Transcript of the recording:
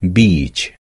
beach.